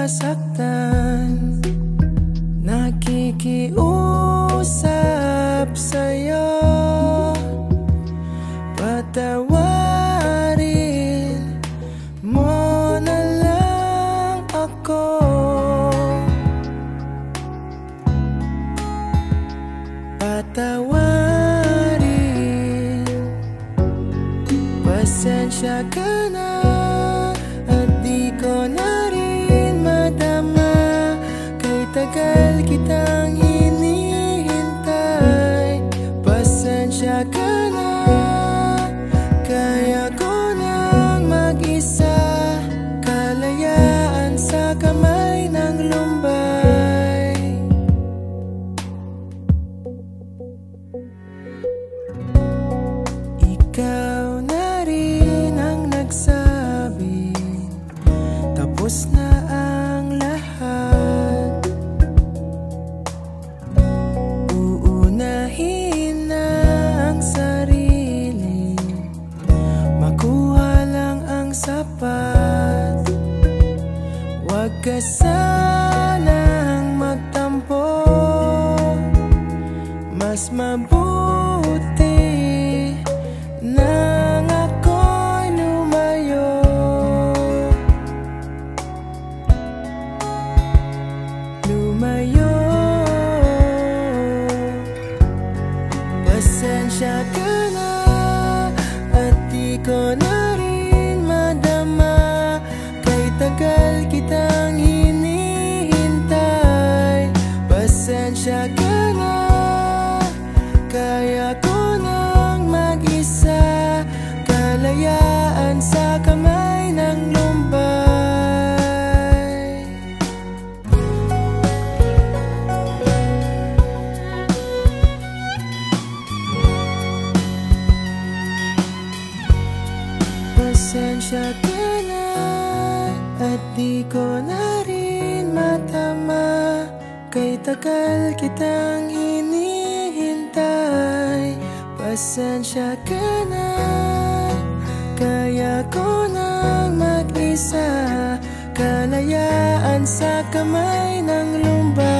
nasaktan Nakikiusap sa'yo. Patawarin mo na lang ako. Patawarin. Pasensya ka na. Kay tagal ka sanang magtampo Mas mabuti nang ako'y lumayo. Lumayo. Pasensya ka na At di ko na Pasensya ka na At di ko na rin matama. Kay tagal kitang hinihintay. Pasensya ka na Kaya ko nang mag-isa. Kalayaan sa kamay ng lumbay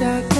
wish I could